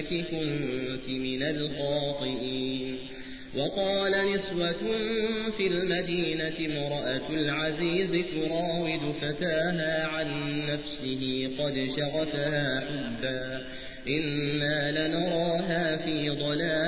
إنك كنت من الخاطئين وقال نسوة في المدينة مرأة العزيز تراود فتاها عن نفسه قد شغفها حبا إنا لنراها في ضلال